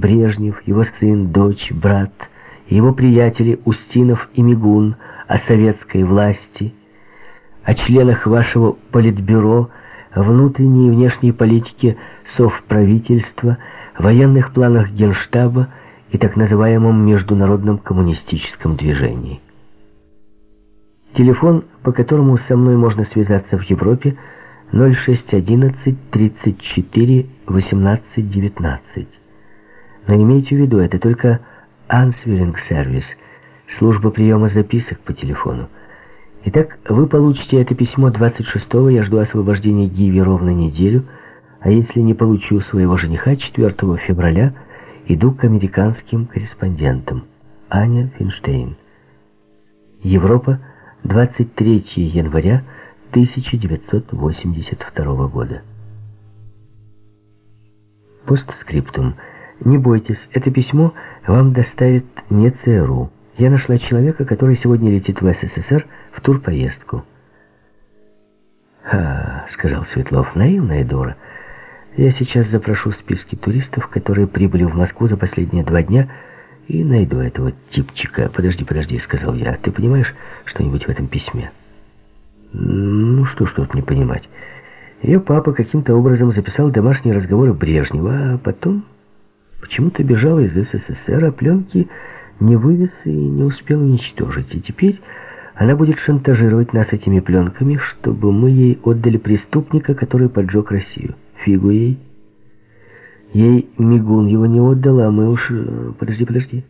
Брежнев, его сын, дочь, брат, его приятели Устинов и Мигун о советской власти, о членах вашего политбюро, внутренней и внешней политике совправительства, военных планах Генштаба и так называемом международном коммунистическом движении. Телефон, по которому со мной можно связаться в Европе, 0611 34 18 19. Но имейте в виду, это только answering сервис, служба приема записок по телефону. Итак, вы получите это письмо 26-го, я жду освобождения Гиви ровно неделю, а если не получу своего жениха 4 февраля, иду к американским корреспондентам. Аня Финштейн. Европа, 23 января 1982 года. Постскриптум. Не бойтесь, это письмо вам доставит не ЦРУ. Я нашла человека, который сегодня летит в СССР в турпоездку. «Ха», — сказал Светлов, — «наивная дура. Я сейчас запрошу списки туристов, которые прибыли в Москву за последние два дня, и найду этого типчика. Подожди, подожди, — сказал я. Ты понимаешь что-нибудь в этом письме?» «Ну, что ж тут не понимать?» Ее папа каким-то образом записал домашние разговоры Брежнева, а потом почему-то бежал из СССР, а пленки не вывез и не успел уничтожить. И теперь она будет шантажировать нас этими пленками, чтобы мы ей отдали преступника, который поджег Россию. Фигу ей. Ей Мигун его не отдал, а мы уж... Э, подожди, подожди.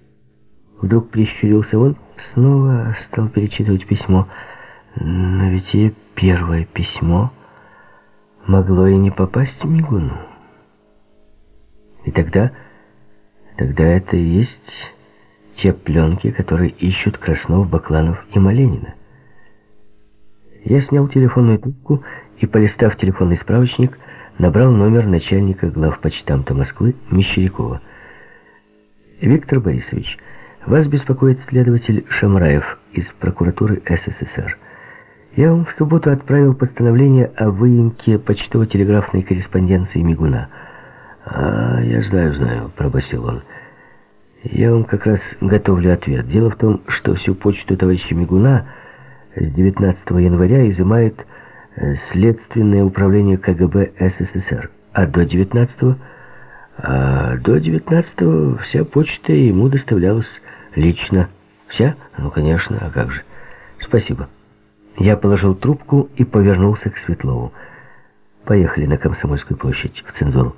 Вдруг прищурился он, снова стал перечитывать письмо. Но ведь ей первое письмо могло и не попасть Мигуну. И тогда... Тогда это и есть те пленки, которые ищут Краснов, Бакланов и Маленина. Я снял телефонную трубку и, полистав телефонный справочник, набрал номер начальника главпочтамта Москвы Мещерякова. «Виктор Борисович, вас беспокоит следователь Шамраев из прокуратуры СССР. Я вам в субботу отправил постановление о выемке почтово-телеграфной корреспонденции Мигуна». «А, я знаю, знаю», — пробасил он. «Я вам как раз готовлю ответ. Дело в том, что всю почту товарища Мигуна с 19 января изымает э, Следственное управление КГБ СССР. А до 19 а до 19 вся почта ему доставлялась лично. Вся? Ну, конечно, а как же. Спасибо». Я положил трубку и повернулся к Светлову. «Поехали на Комсомольскую площадь, в цензуру».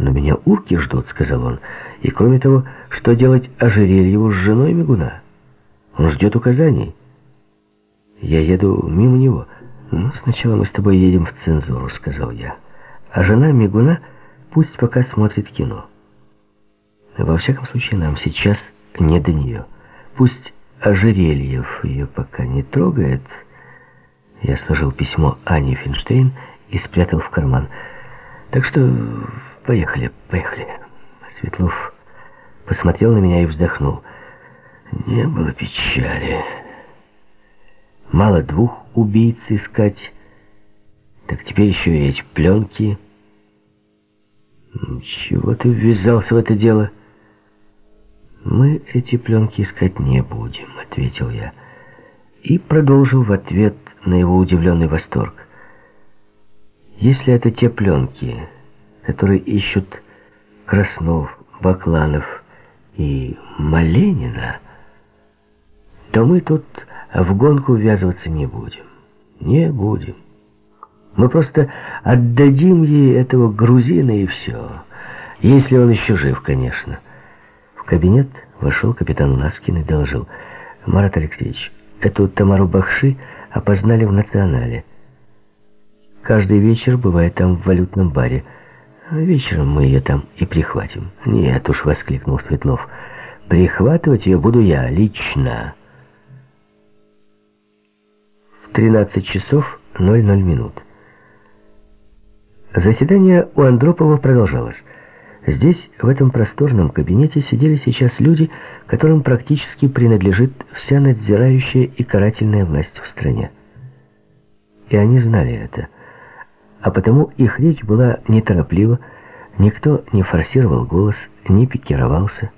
«Но меня урки ждут», — сказал он. «И кроме того, что делать Ожерельеву с женой Мигуна? Он ждет указаний». Я еду мимо него. «Ну, сначала мы с тобой едем в цензуру», — сказал я. «А жена Мигуна пусть пока смотрит кино. Во всяком случае, нам сейчас не до нее. Пусть Ожерельев ее пока не трогает». Я сложил письмо Ане Финштейн и спрятал в карман. «Так что Поехали, поехали. Светлов посмотрел на меня и вздохнул. Не было печали. Мало двух убийц искать, так теперь еще и эти пленки. Чего ты ввязался в это дело? Мы эти пленки искать не будем, ответил я. И продолжил в ответ на его удивленный восторг. Если это те пленки которые ищут Краснов, Бакланов и Маленина, то мы тут в гонку ввязываться не будем. Не будем. Мы просто отдадим ей этого грузина и все. Если он еще жив, конечно. В кабинет вошел капитан Ласкин и доложил. Марат Алексеевич, эту Тамару Бахши опознали в «Национале». Каждый вечер бывает там в валютном баре. Вечером мы ее там и прихватим. Нет уж, воскликнул Светлов. Прихватывать ее буду я лично. В 13 часов 00 минут. Заседание у Андропова продолжалось. Здесь, в этом просторном кабинете, сидели сейчас люди, которым практически принадлежит вся надзирающая и карательная власть в стране. И они знали это а потому их речь была нетороплива, никто не форсировал голос, не пикировался,